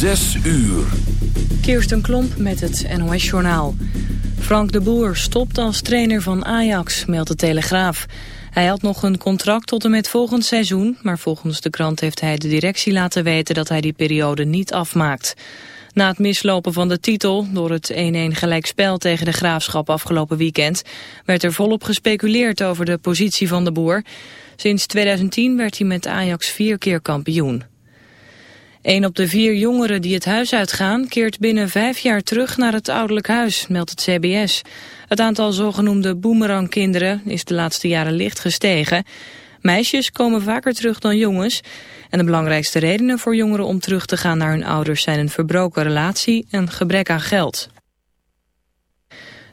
Zes uur. Kirsten Klomp met het NOS-journaal. Frank de Boer stopt als trainer van Ajax, meldt de Telegraaf. Hij had nog een contract tot en met volgend seizoen... maar volgens de krant heeft hij de directie laten weten... dat hij die periode niet afmaakt. Na het mislopen van de titel door het 1-1 gelijkspel tegen de Graafschap afgelopen weekend... werd er volop gespeculeerd over de positie van de Boer. Sinds 2010 werd hij met Ajax vier keer kampioen. Een op de vier jongeren die het huis uitgaan keert binnen vijf jaar terug naar het ouderlijk huis, meldt het CBS. Het aantal zogenoemde boemerangkinderen is de laatste jaren licht gestegen. Meisjes komen vaker terug dan jongens. En de belangrijkste redenen voor jongeren om terug te gaan naar hun ouders zijn een verbroken relatie en gebrek aan geld.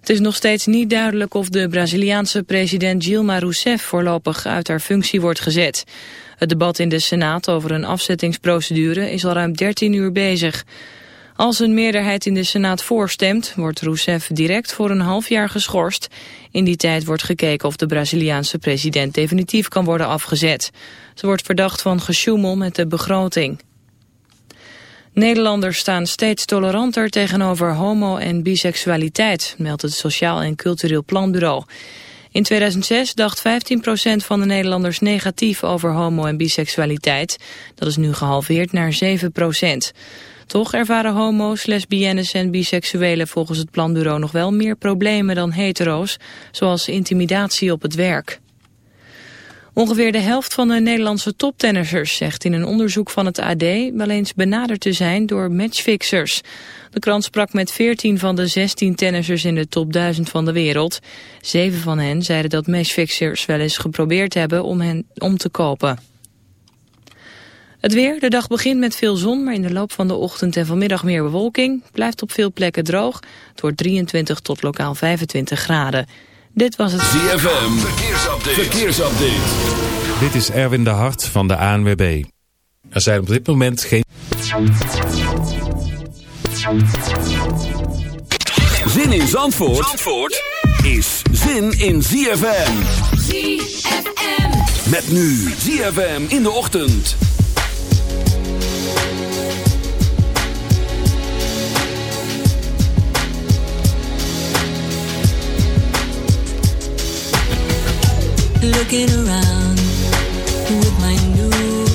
Het is nog steeds niet duidelijk of de Braziliaanse president Dilma Rousseff voorlopig uit haar functie wordt gezet. Het debat in de Senaat over een afzettingsprocedure is al ruim 13 uur bezig. Als een meerderheid in de Senaat voorstemt, wordt Rousseff direct voor een half jaar geschorst. In die tijd wordt gekeken of de Braziliaanse president definitief kan worden afgezet. Ze wordt verdacht van gesjoemel met de begroting. Nederlanders staan steeds toleranter tegenover homo- en biseksualiteit, meldt het Sociaal en Cultureel Planbureau. In 2006 dacht 15% van de Nederlanders negatief over homo- en biseksualiteit. Dat is nu gehalveerd naar 7%. Toch ervaren homo's, lesbiennes en biseksuelen volgens het planbureau nog wel meer problemen dan hetero's, zoals intimidatie op het werk. Ongeveer de helft van de Nederlandse toptennissers zegt in een onderzoek van het AD wel eens benaderd te zijn door matchfixers. De krant sprak met 14 van de 16 tennissers in de top 1000 van de wereld. Zeven van hen zeiden dat matchfixers wel eens geprobeerd hebben om hen om te kopen. Het weer, de dag begint met veel zon, maar in de loop van de ochtend en vanmiddag meer bewolking. Blijft op veel plekken droog. Het wordt 23 tot lokaal 25 graden. Dit was het ZFM, verkeersupdate. verkeersupdate. Dit is Erwin de Hart van de ANWB. Er zijn op dit moment geen... Zin in Zandvoort, Zandvoort is zin in ZFM. ZFM. Met nu ZFM in de ochtend. Looking around with my new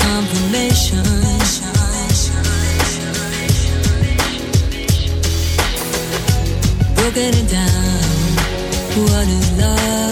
confirmation. Broken it down. What is love?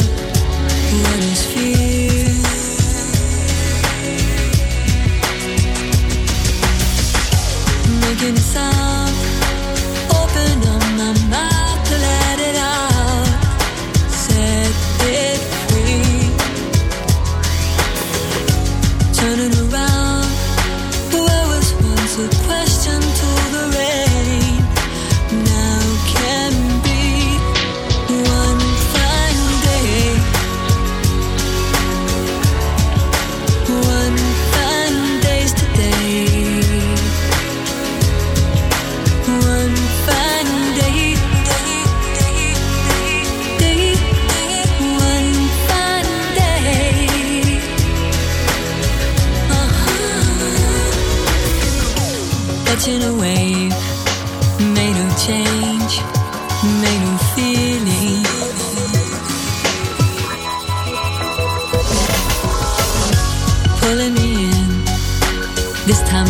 Catching a wave, made of change, made of feeling. Pulling me in, this time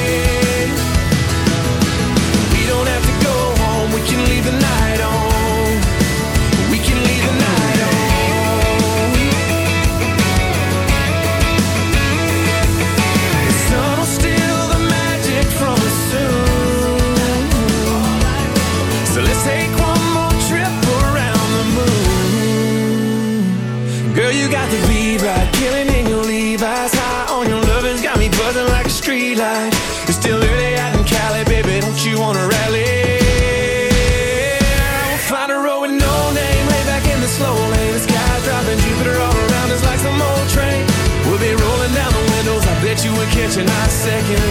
catching our second.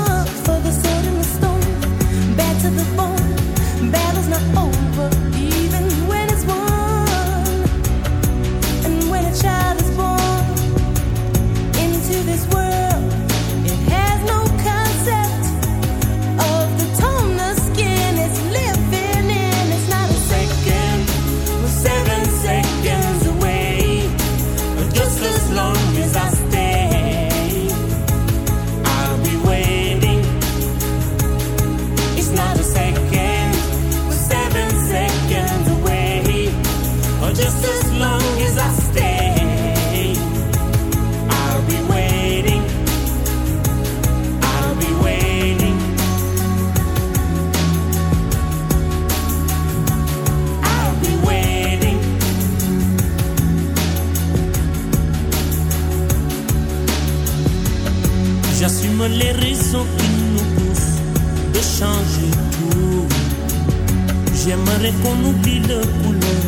J'aimerais qu'on oublie le boulot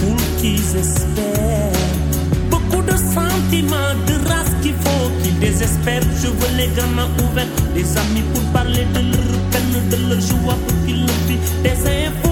pour qu'ils espèrent. Beaucoup de sentiments, de race qu'il faut qu'ils désespèrent. Je veux les gamins ouverts, des amis pour parler de leur peine, de leur joie pour qu'ils le vivent. Des infos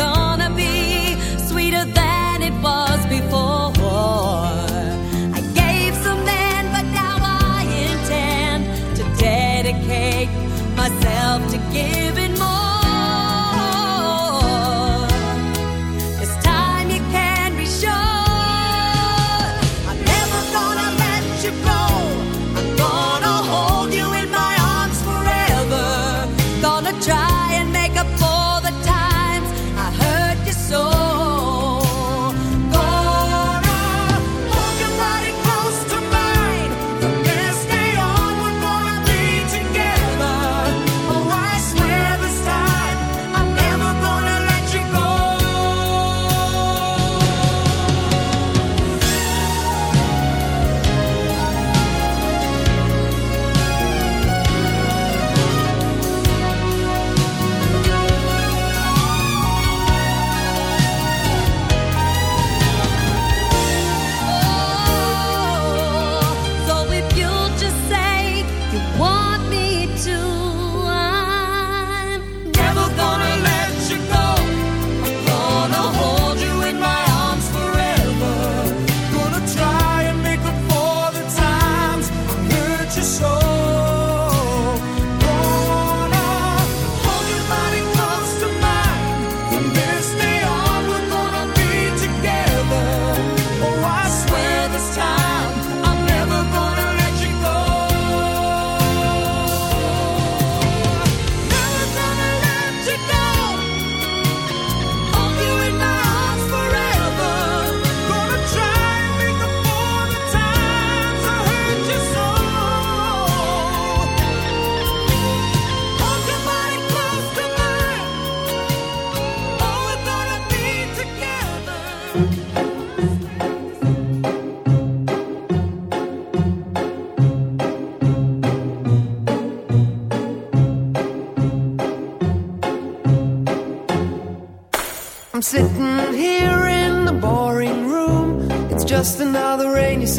gone.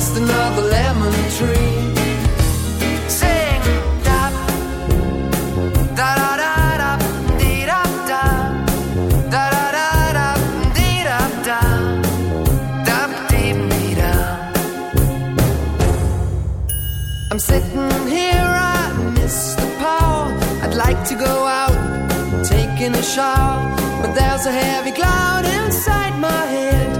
just another lemon tree. Sing, da, da da da da, dee da da, da da da da, dee da da, da dee dee da. I'm sitting here, I miss the power. I'd like to go out, taking a shower, but there's a heavy cloud inside my head.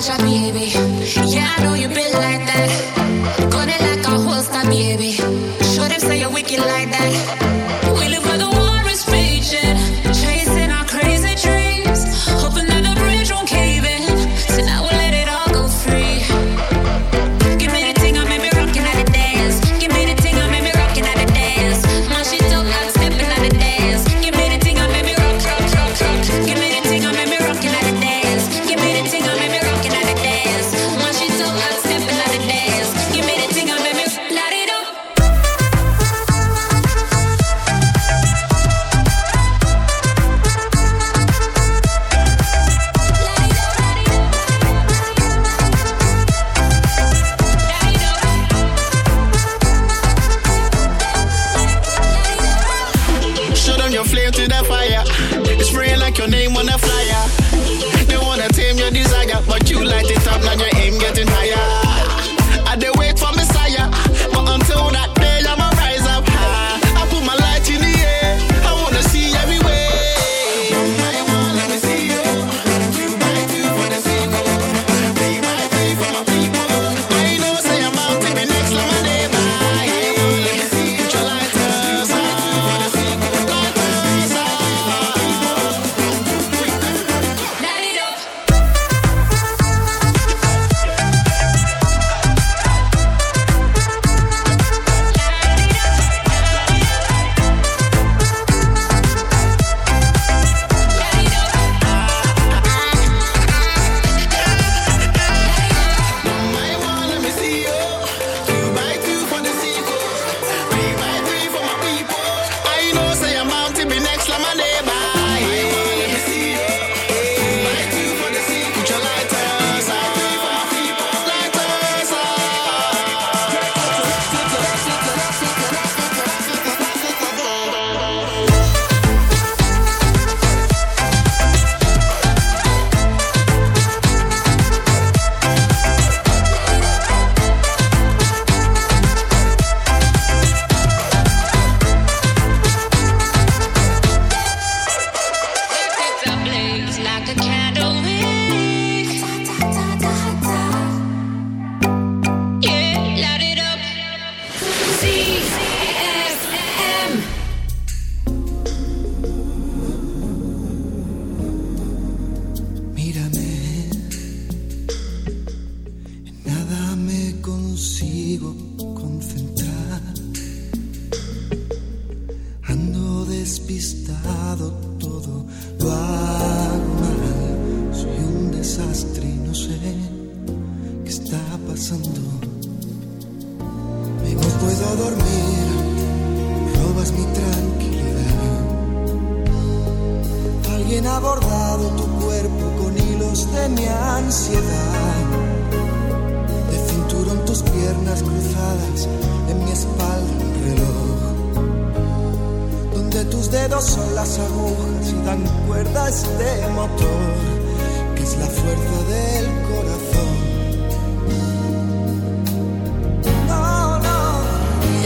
like a soldier, baby. Yeah, I know you been like that.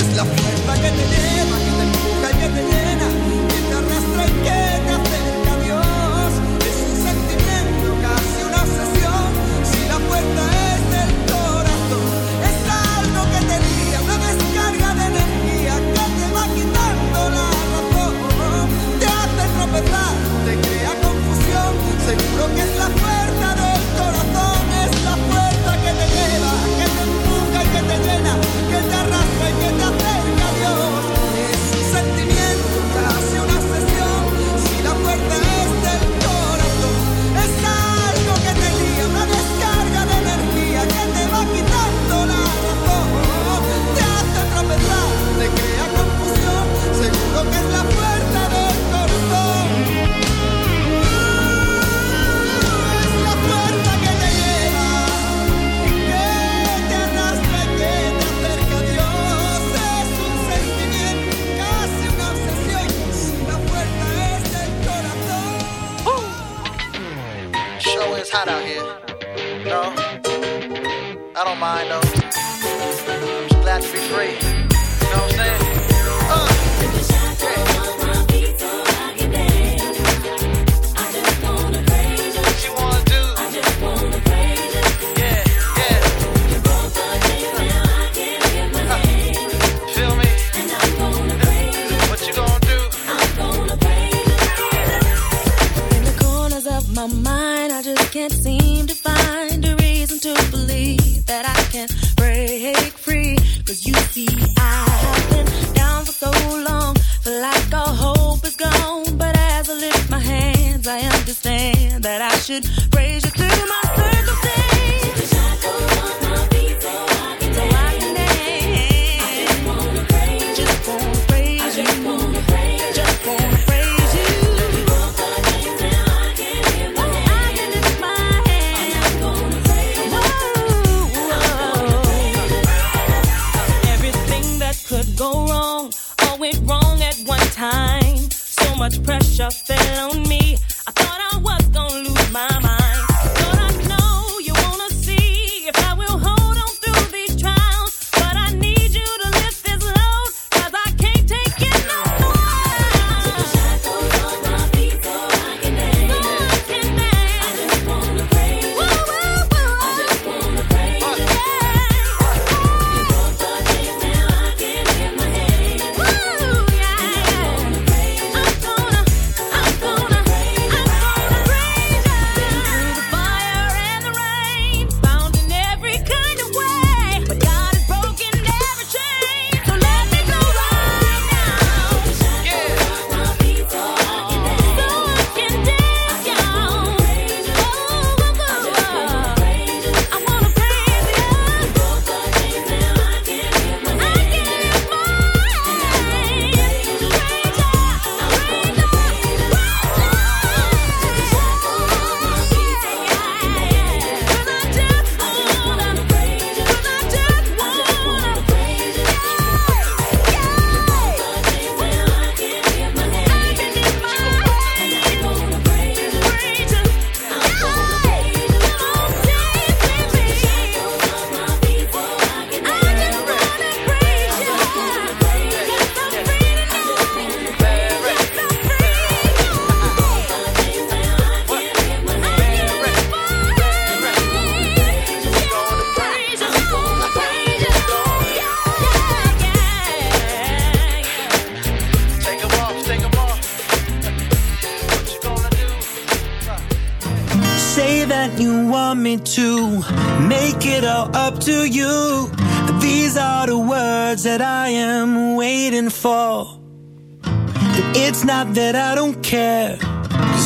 Es la fuerza que te lleva, que te empuja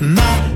my